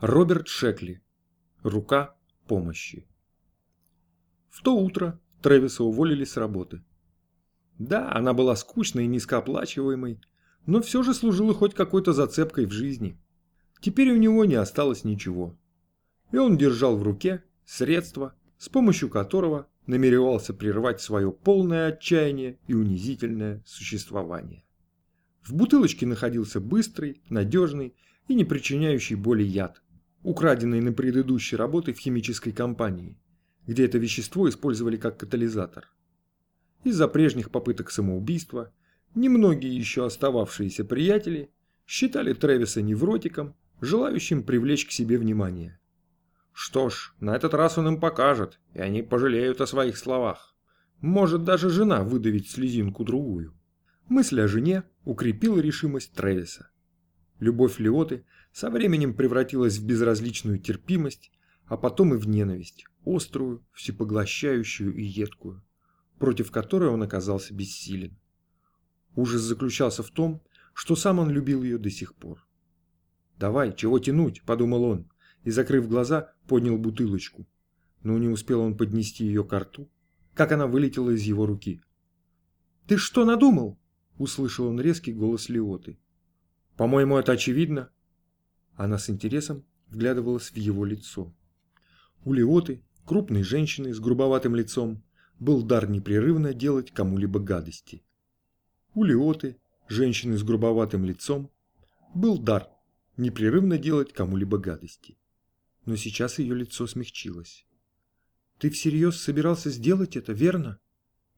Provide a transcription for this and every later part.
Роберт Шекли. Рука помощи. В то утро Трэвиса уволили с работы. Да, она была скучной и низкооплачиваемой, но все же служила хоть какой-то зацепкой в жизни. Теперь у него не осталось ничего. И он держал в руке средство, с помощью которого намеревался прервать свое полное отчаяние и унизительное существование. В бутылочке находился быстрый, надежный и не причиняющий боли яд, украденный на предыдущей работе в химической компании, где это вещество использовали как катализатор. Из-за прежних попыток самоубийства немногие еще остававшиеся приятели считали Трэвиса невротиком, желающим привлечь к себе внимание. Что ж, на этот раз он им покажет, и они пожалеют о своих словах. Может даже жена выдавить слезинку другую. Мысль о жене укрепила решимость Трэвиса. Любовь Леоты со временем превратилась в безразличную терпимость, а потом и в ненависть, острую, всепоглощающую и едкую, против которой он оказался бессилен. Ужас заключался в том, что сам он любил ее до сих пор. «Давай, чего тянуть?» – подумал он, и, закрыв глаза, поднял бутылочку. Но не успел он поднести ее к рту, как она вылетела из его руки. «Ты что надумал?» – услышал он резкий голос Леоты. «По-моему, это очевидно». Она с интересом вглядывалась в его лицо. У Леоты, крупной женщины с грубоватым лицом, был дар непрерывно делать кому-либо гадости. У Леоты, женщины с грубоватым лицом, был дар непрерывно делать кому-либо гадости. Но сейчас ее лицо смягчилось. «Ты всерьез собирался сделать это, верно?»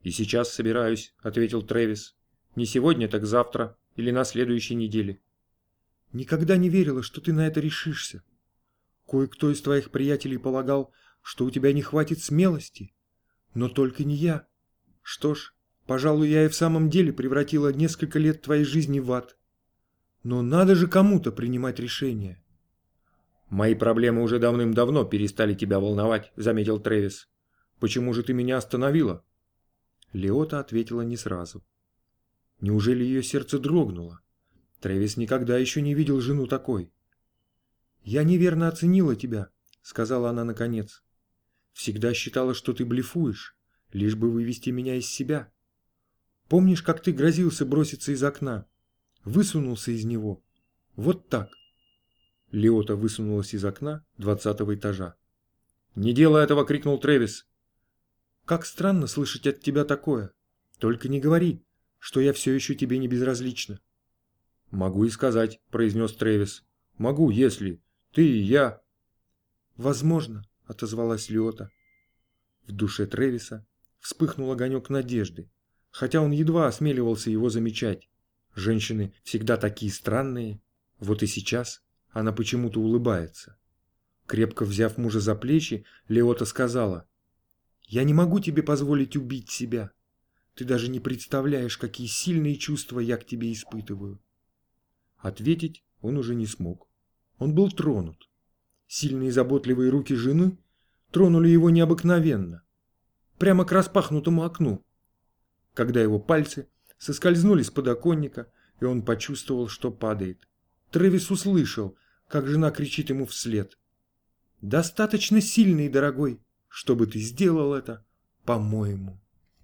«И сейчас собираюсь», — ответил Трэвис. «Не сегодня, так завтра или на следующей неделе». «Никогда не верила, что ты на это решишься. Кое-кто из твоих приятелей полагал, что у тебя не хватит смелости. Но только не я. Что ж, пожалуй, я и в самом деле превратила несколько лет твоей жизни в ад. Но надо же кому-то принимать решение. «Мои проблемы уже давным-давно перестали тебя волновать», — заметил Трэвис. «Почему же ты меня остановила?» Леота ответила не сразу. Неужели ее сердце дрогнуло? Трэвис никогда еще не видел жену такой. «Я неверно оценила тебя», — сказала она наконец. «Всегда считала, что ты блефуешь, лишь бы вывести меня из себя. Помнишь, как ты грозился броситься из окна? Высунулся из него. Вот так. Леота высунулась из окна двадцатого этажа. «Не делай этого!» — крикнул Трэвис. «Как странно слышать от тебя такое. Только не говори, что я все еще тебе не безразлична». «Могу и сказать», — произнес Трэвис. «Могу, если. Ты и я». «Возможно», — отозвалась Леота. В душе Трэвиса вспыхнул огонек надежды, хотя он едва осмеливался его замечать. Женщины всегда такие странные. Вот и сейчас она почему-то улыбается. Крепко взяв мужа за плечи, Леота сказала, «Я не могу тебе позволить убить себя. Ты даже не представляешь, какие сильные чувства я к тебе испытываю». Ответить он уже не смог. Он был тронут. Сильные заботливые руки жены тронули его необыкновенно, прямо к распахнутому окну. Когда его пальцы соскользнули с подоконника, и он почувствовал, что падает. Трэвис услышал, как жена кричит ему вслед. «Достаточно сильный, дорогой, чтобы ты сделал это, по-моему».